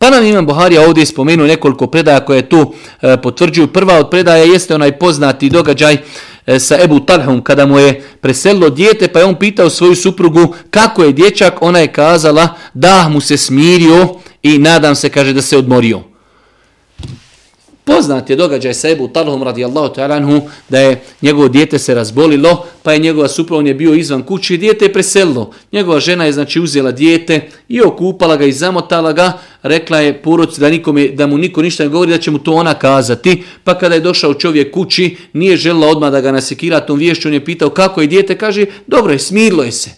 Pa nam imam Buharija ovdje spomenuo nekoliko predaja koje tu e, potvrđuju. Prva od predaja jeste onaj poznati događaj e, sa Ebu Talhom kada mu je preselilo dijete pa je on pitao svoju suprugu kako je dječak. Ona je kazala da mu se smirio i nadam se kaže da se odmorio. Poznat je događaj sa Ebu Talhom radijallahu ta'ala da je njegovo dijete se razbolilo, pa je njegova supruga je bio izvan kuće i dijete je preselilo. Njegova žena je znači uzela dijete i okupala ga i zamotala ga, rekla je porodci da, nikome, da mu niko ništa ne govori, da će mu to ona kazati. Pa kada je došao čovjek kući, nije želila odmah da ga nasekira tom vješću, on je pitao kako je dijete, kaže dobro je, smirilo je se.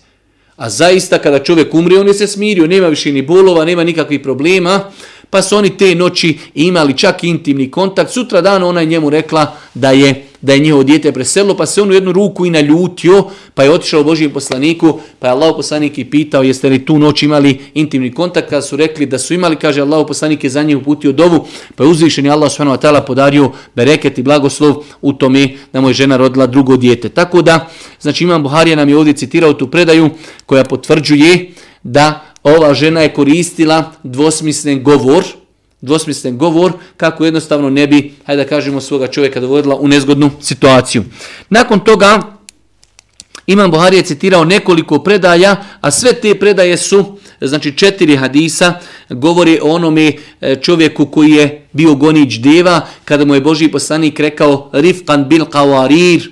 A zaista kada čovjek umri, on je se smirio, nema više ni bolova, nema nikakvih problema pa su oni te noći imali čak intimni kontakt. Sutra dan ona je njemu rekla da je da je njihovo dijete preselilo, pa se on u jednu ruku i naljutio, pa je otišao Božijem poslaniku, pa je Allah poslanik i pitao jeste li tu noć imali intimni kontakt, kada su rekli da su imali, kaže Allah poslanik je za njih uputio dovu, pa je uzvišen i Allah s.w.t. podario bereket i blagoslov u tome da mu je žena rodila drugo dijete. Tako da, znači imam Buharija nam je ovdje citirao tu predaju koja potvrđuje da ova žena je koristila dvosmislen govor, dvosmislen govor, kako jednostavno ne bi, hajde da kažemo, svoga čovjeka dovodila u nezgodnu situaciju. Nakon toga, Imam Buhari je citirao nekoliko predaja, a sve te predaje su, znači četiri hadisa, govori o onome e, čovjeku koji je bio gonić deva, kada mu je Boži poslanik rekao rifkan bil kawarir,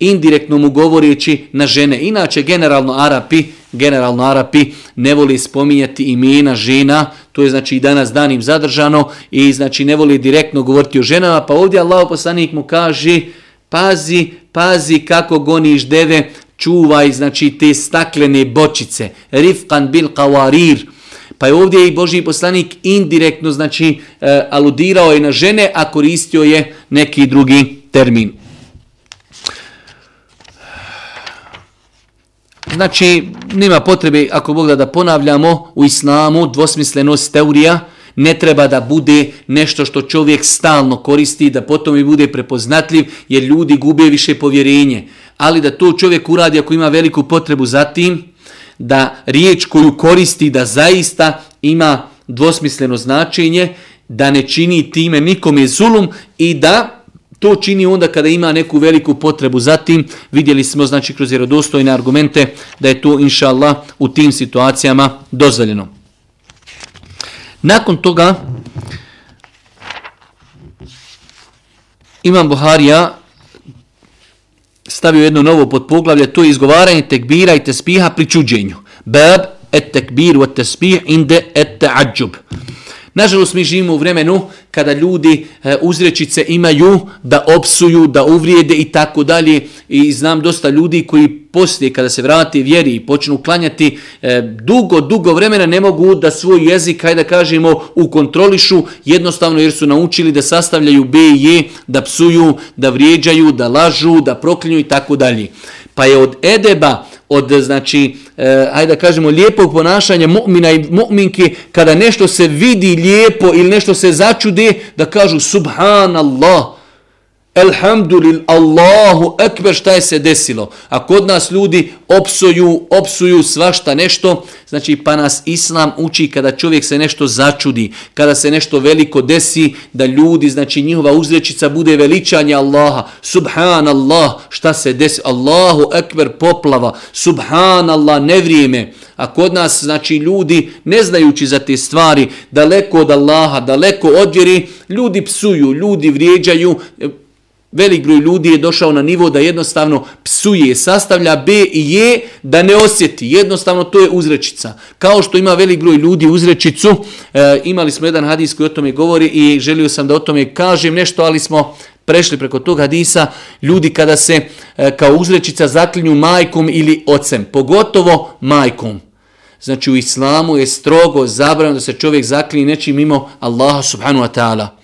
indirektno mu govoreći na žene. Inače, generalno Arapi, generalno Arapi ne voli spominjati imena žena, to je znači i danas danim zadržano i znači ne voli direktno govoriti o ženama, pa ovdje Allah poslanik mu kaže pazi, pazi kako goniš deve, čuvaj znači te staklene bočice, rifkan bil kawarir, Pa je ovdje i Boži poslanik indirektno znači e, aludirao je na žene, a koristio je neki drugi termin. Znači, nema potrebe, ako Bog da, da ponavljamo, u islamu dvosmislenost teorija ne treba da bude nešto što čovjek stalno koristi, da potom i bude prepoznatljiv, jer ljudi gube više povjerenje. Ali da to čovjek uradi ako ima veliku potrebu za tim, da riječ koju koristi da zaista ima dvosmisleno značenje, da ne čini time nikome zulum i da To čini onda kada ima neku veliku potrebu za tim. Vidjeli smo znači kroz vjerodostojne argumente da je to inša Allah u tim situacijama dozvoljeno. Nakon toga Imam Buharija stavio jedno novo podpoglavlje, to je izgovaranje tekbira i tespiha pri čuđenju. Bab et tekbir wa tespih inde et ta'adžub. Nažalost, mi živimo u vremenu kada ljudi e, uzrečice imaju da opsuju, da uvrijede i tako dalje. I znam dosta ljudi koji poslije kada se vrati vjeri i počnu klanjati e, dugo, dugo vremena ne mogu da svoj jezik, hajde da kažemo, ukontrolišu jednostavno jer su naučili da sastavljaju B i E, da psuju, da vrijeđaju, da lažu, da proklinju i tako dalje. Pa je od edeba od znači eh, ajde da kažemo lijepog ponašanja mu'mina i mu'minki kada nešto se vidi lijepo ili nešto se začude da kažu subhanallah Elhamdulil, Allahu ekber, šta je se desilo? A kod nas ljudi opsuju, opsuju svašta nešto, znači pa nas Islam uči kada čovjek se nešto začudi, kada se nešto veliko desi, da ljudi, znači njihova uzrečica bude veličanje Allaha. Subhanallah, šta se desi? Allahu ekber, poplava. Subhanallah, nevrijeme. A kod nas, znači ljudi, ne znajući za te stvari, daleko od Allaha, daleko od vjeri, ljudi psuju, ljudi vrijeđaju, Velik broj ljudi je došao na nivo da jednostavno psuje, sastavlja B i J da ne osjeti. Jednostavno to je uzrečica. Kao što ima velik broj ljudi uzrečicu, e, imali smo jedan hadis koji o tome govori i želio sam da o tome kažem nešto, ali smo prešli preko tog hadisa. Ljudi kada se e, kao uzrečica zaklinju majkom ili ocem, pogotovo majkom. Znači u islamu je strogo zabranjeno da se čovjek zaklinje nečim mimo Allaha subhanu wa ta'ala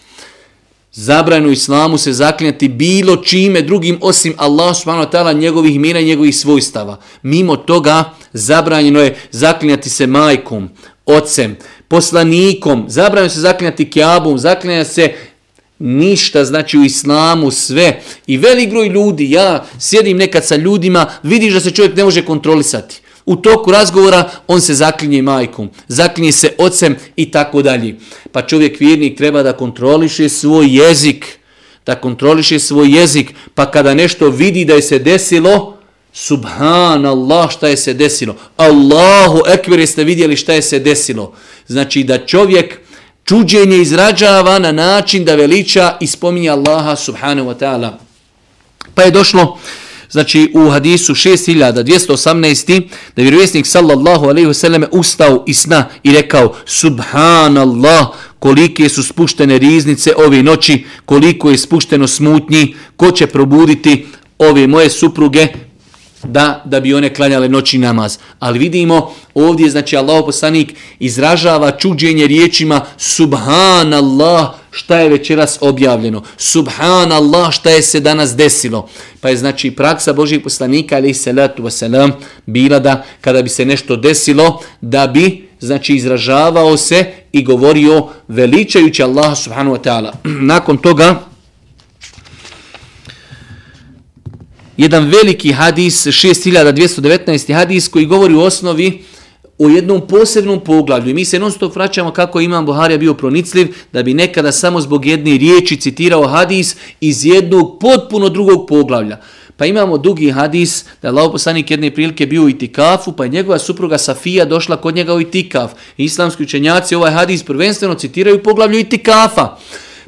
zabranu islamu se zaklinjati bilo čime drugim osim Allah subhanahu wa ta'ala njegovih imena i njegovih svojstava. Mimo toga zabranjeno je zaklinjati se majkom, ocem, poslanikom, zabranjeno se zaklinjati kjabom, zaklinja se ništa, znači u islamu sve. I velik broj ljudi, ja sjedim nekad sa ljudima, vidiš da se čovjek ne može kontrolisati. U toku razgovora on se zaklinje majkom, zaklinje se ocem i tako dalje. Pa čovjek vjernik treba da kontroliše svoj jezik, da kontroliše svoj jezik, pa kada nešto vidi da je se desilo, subhanallah šta je se desilo. Allahu ekber jeste vidjeli šta je se desilo. Znači da čovjek čuđenje izrađava na način da veliča i spominje Allaha subhanahu wa ta'ala. Pa je došlo znači u hadisu 6218. da je vjerovjesnik sallallahu alejhi ve selleme ustao iz sna i rekao subhanallah kolike su spuštene riznice ove noći, koliko je spušteno smutnji, ko će probuditi ove moje supruge da da bi one klanjale noći namaz. Ali vidimo ovdje znači Allah poslanik izražava čuđenje riječima subhanallah šta je večeras objavljeno. Subhanallah šta je se danas desilo. Pa je znači praksa Božih poslanika ali salatu wasalam bila da kada bi se nešto desilo da bi znači izražavao se i govorio veličajući Allah subhanahu wa ta'ala. (clears throat) Nakon toga jedan veliki hadis, 6219. hadis koji govori u osnovi o jednom posebnom poglavlju. I mi se non stop vraćamo kako imam Buharija bio pronicljiv, da bi nekada samo zbog jedne riječi citirao hadis iz jednog potpuno drugog poglavlja. Pa imamo dugi hadis da je Allah poslanik jedne prilike bio u itikafu, pa je njegova supruga Safija došla kod njega u itikaf. Islamski učenjaci ovaj hadis prvenstveno citiraju poglavlju itikafa.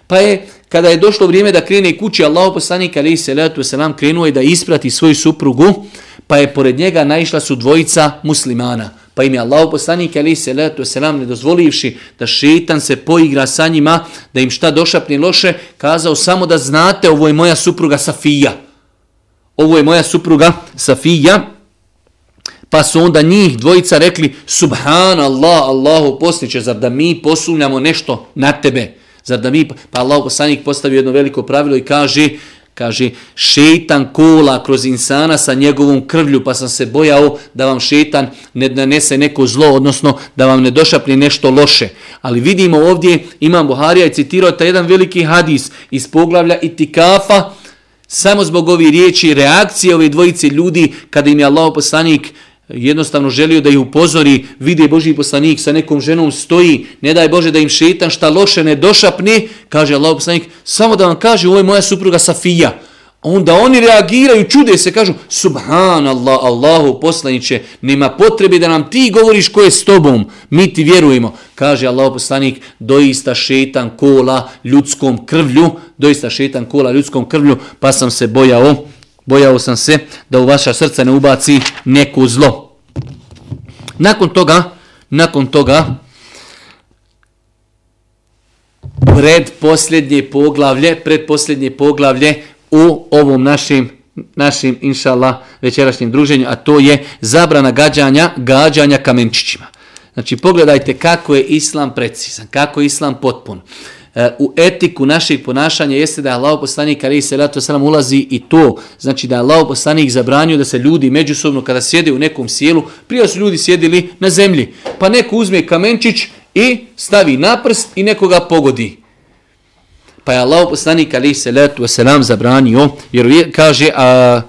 Pa je, kada je došlo vrijeme da krene kući, Allah poslanik ali se letu selam krenuo je da isprati svoju suprugu, pa je pored njega naišla su dvojica muslimana. Pa im je Allah poslanik ali se letu selam ne dozvolivši da šetan se poigra sa njima, da im šta došapne loše, kazao samo da znate ovo je moja supruga Safija ovo je moja supruga Safija, pa su onda njih dvojica rekli, subhanallah, Allahu posliče, zar da mi posumljamo nešto na tebe? Zar da mi, pa Allah poslanik postavio jedno veliko pravilo i kaže, kaže, šeitan kola kroz insana sa njegovom krvlju, pa sam se bojao da vam šeitan ne nanese neko zlo, odnosno da vam ne došapne nešto loše. Ali vidimo ovdje, imam Buharija i citirao taj jedan veliki hadis iz poglavlja itikafa, Samo zbog ovih riječi reakcije ove dvojice ljudi kada im je Allah poslanik jednostavno želio da ih upozori, vide Boži poslanik sa nekom ženom stoji, ne daj Bože da im šetan šta loše ne došapne, kaže Allah poslanik, samo da vam kaže, ovo je moja supruga Safija onda oni reagiraju, čude se, kažu, subhanallah, Allahu poslaniće, nema potrebe da nam ti govoriš ko je s tobom, mi ti vjerujemo. Kaže Allah poslanik, doista šetan kola ljudskom krvlju, doista šetan kola ljudskom krvlju, pa sam se bojao, bojao sam se da u vaša srca ne ubaci neku zlo. Nakon toga, nakon toga, pred posljednje poglavlje, predposljednje poglavlje, u ovom našim našim inshallah večerašnjem druženju, a to je zabrana gađanja, gađanja kamenčićima. Znači pogledajte kako je islam precizan, kako je islam potpun. E, u etiku našeg ponašanja jeste da je Allah poslanik ali se lato selam ulazi i to, znači da je Allah poslanik zabranio da se ljudi međusobno kada sjede u nekom sjelu, prije su ljudi sjedili na zemlji, pa neko uzme kamenčić i stavi na prst i nekoga pogodi. Pa je Allah poslanik ali se letu wasalam zabranio, jer kaže, a,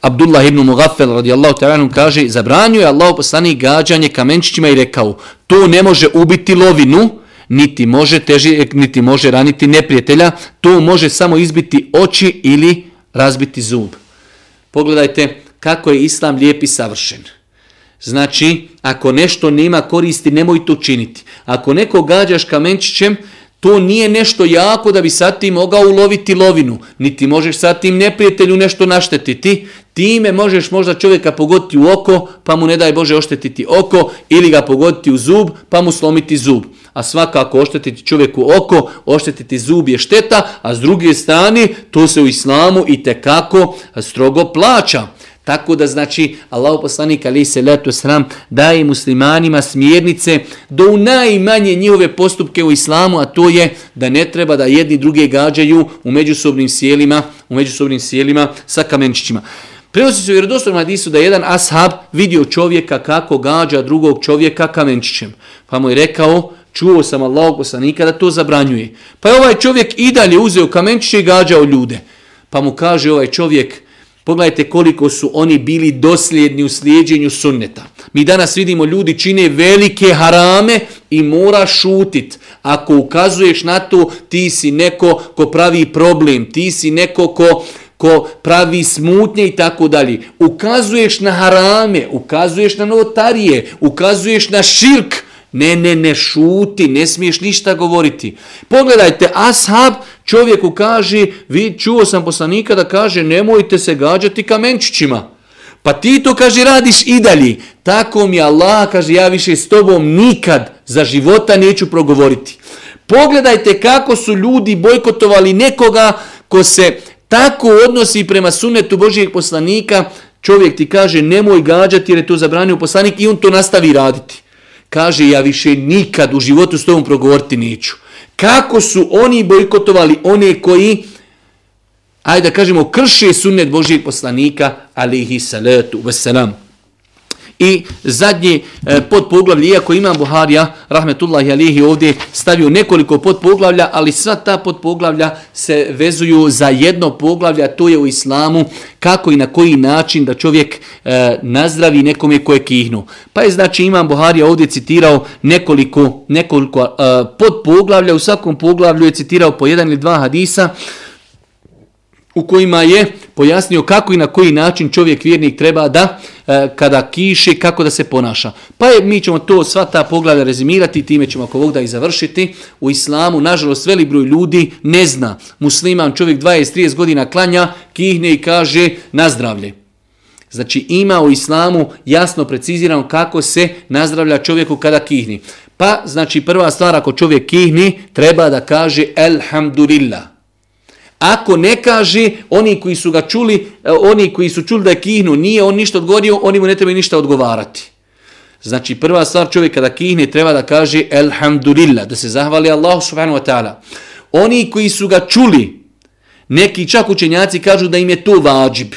Abdullah ibn Mughaffel radijallahu ta'ala kaže, zabranio je Allah poslanik gađanje kamenčićima i rekao, to ne može ubiti lovinu, niti može, teži, niti može raniti neprijatelja, to može samo izbiti oči ili razbiti zub. Pogledajte kako je islam lijep i savršen. Znači, ako nešto nema koristi, nemoj to činiti. Ako neko gađaš kamenčićem, To nije nešto jako da bi sad ti mogao uloviti lovinu, niti možeš sad tim neprijatelju nešto naštetiti, time možeš možda čovjeka pogoditi u oko, pa mu ne daj Bože oštetiti oko, ili ga pogoditi u zub, pa mu slomiti zub. A svakako oštetiti čovjeku oko, oštetiti zub je šteta, a s druge strane to se u islamu i tekako strogo plaća. Tako da znači Allah poslanik ali se letu sram daje muslimanima smjernice do u najmanje njihove postupke u islamu, a to je da ne treba da jedni druge gađaju u međusobnim sjelima, u međusobnim sjelima sa kamenčićima. Prenosi se u vjerodostojnom hadisu da je jedan ashab vidio čovjeka kako gađa drugog čovjeka kamenčićem. Pa mu je rekao, čuo sam Allahog poslanika da to zabranjuje. Pa je ovaj čovjek i dalje uzeo kamenčiće i gađao ljude. Pa mu kaže ovaj čovjek, Pogledajte koliko su oni bili dosljedni u slijedjenju sunneta. Mi danas vidimo ljudi čine velike harame i mora šutit. Ako ukazuješ na to, ti si neko ko pravi problem, ti si neko ko, ko pravi smutnje i tako dalje. Ukazuješ na harame, ukazuješ na notarije, ukazuješ na širk, Ne, ne, ne šuti, ne smiješ ništa govoriti. Pogledajte, ashab čovjeku kaže, vi čuo sam poslanika da kaže, nemojte se gađati kamenčićima. Pa ti to, kaže, radiš i dalje. Tako mi Allah, kaže, ja više s tobom nikad za života neću progovoriti. Pogledajte kako su ljudi bojkotovali nekoga ko se tako odnosi prema sunetu Božijeg poslanika. Čovjek ti kaže, nemoj gađati jer je to zabranio poslanik i on to nastavi raditi kaže ja više nikad u životu s tobom progovoriti neću. Kako su oni bojkotovali one koji, ajde da kažemo, krše sunnet Božijeg poslanika, alihi salatu wasalam. I zadnji e, podpoglavlje, iako imam Buharija, rahmetullahi alihi, ovdje stavio nekoliko podpoglavlja, ali sva ta podpoglavlja se vezuju za jedno poglavlje, a to je u islamu, kako i na koji način da čovjek e, nazdravi nekome koje kihnu. Pa je znači imam Buharija ovdje citirao nekoliko, nekoliko e, podpoglavlja, u svakom poglavlju je citirao po jedan ili dva hadisa, u kojima je pojasnio kako i na koji način čovjek vjernik treba da e, kada kiši, kako da se ponaša. Pa je, mi ćemo to sva ta poglavlja rezimirati, time ćemo ako Bog da i završiti. U islamu, nažalost, veli broj ljudi ne zna. Musliman čovjek 20-30 godina klanja, kihne i kaže nazdravlje. Znači ima u islamu jasno precizirano kako se nazdravlja čovjeku kada kihni. Pa, znači prva stvar ako čovjek kihni, treba da kaže Elhamdulillah. Ako ne kaže, oni koji su ga čuli, e, oni koji su čuli da je kihnu, nije on ništa odgovorio, oni mu ne trebaju ništa odgovarati. Znači prva stvar čovjek kada kihne treba da kaže Elhamdulillah, da se zahvali Allahu subhanahu wa ta'ala. Oni koji su ga čuli, neki čak učenjaci kažu da im je to vađib.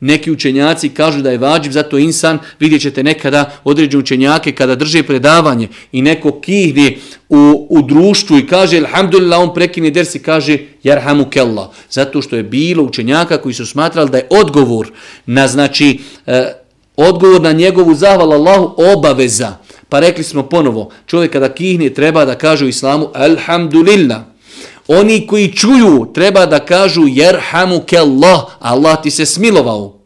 Neki učenjaci kažu da je vađiv, zato insan, vidjet ćete nekada određene učenjake kada drže predavanje i neko kihne u, u društvu i kaže alhamdulillah, on prekine dersi i kaže jarhamu kella. Zato što je bilo učenjaka koji su smatrali da je odgovor na, znači, eh, odgovor na njegovu zahvalu Allahu obaveza. Pa rekli smo ponovo, čovjek kada kihne treba da kaže u islamu alhamdulillah. Oni koji čuju treba da kažu jerhamu kellah, Allah ti se smilovao.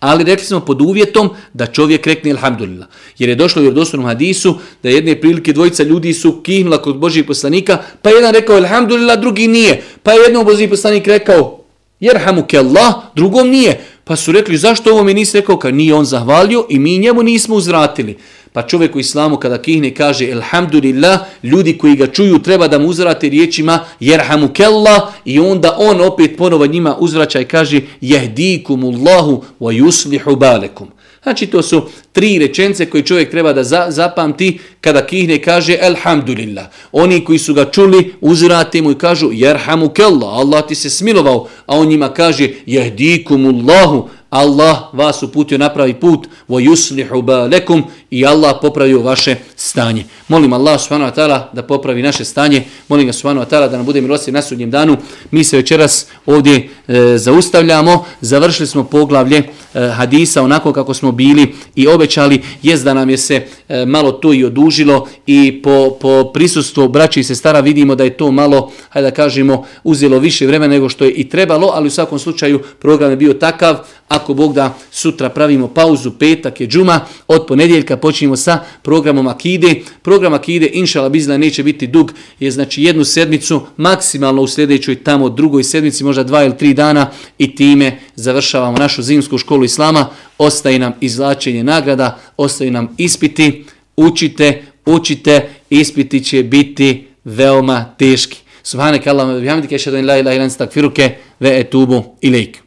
Ali rekli smo pod uvjetom da čovjek rekne alhamdulillah. Jer je došlo u vjerodostojnom hadisu da jedne prilike dvojica ljudi su kihnula kod Božih poslanika, pa jedan rekao alhamdulillah, drugi nije. Pa je jednom Božih poslanik rekao jerhamu kellah, drugom nije. Pa su rekli zašto ovo mi nisi rekao, kad nije on zahvalio i mi njemu nismo uzvratili. Pa čovjek u islamu kada kihne kaže Elhamdulillah, ljudi koji ga čuju treba da mu uzvrate riječima Jerhamu kella i onda on opet ponovo njima uzvraća i kaže Jehdikumullahu wa yuslihu balekum. Znači to su tri rečence koje čovjek treba da za, zapamti kada kihne kaže Elhamdulillah. Oni koji su ga čuli uzvrate mu i kažu Jerhamu kella, Allah ti se smilovao, a on njima kaže Jehdikumullahu Allah vas uputio na pravi put. Vo yuslihu balekum i Allah popravio vaše stanje. Molim Allah subhanahu wa ta'ala da popravi naše stanje. Molim ga subhanahu wa ta'ala da nam bude milostiv na sudnjem danu. Mi se večeras ovdje e, zaustavljamo. Završili smo poglavlje e, hadisa onako kako smo bili i obećali. Jest da nam je se e, malo to i odužilo i po, po prisustvu braći i sestara vidimo da je to malo, hajde da kažemo, uzelo više vremena nego što je i trebalo, ali u svakom slučaju program je bio takav. Ako Bog da sutra pravimo pauzu, petak je džuma, od ponedjeljka počinjemo sa programom Akide. Program Akide, inšala bizna, neće biti dug, je znači jednu sedmicu, maksimalno u sljedećoj tamo drugoj sedmici, možda dva ili tri dana i time završavamo našu zimsku školu Islama. Ostaje nam izlačenje nagrada, ostaje nam ispiti, učite, učite, ispiti će biti veoma teški. Subhanak Allahumma bihamdika ashhadu an la ilaha illa anta astaghfiruka wa atubu ilaik.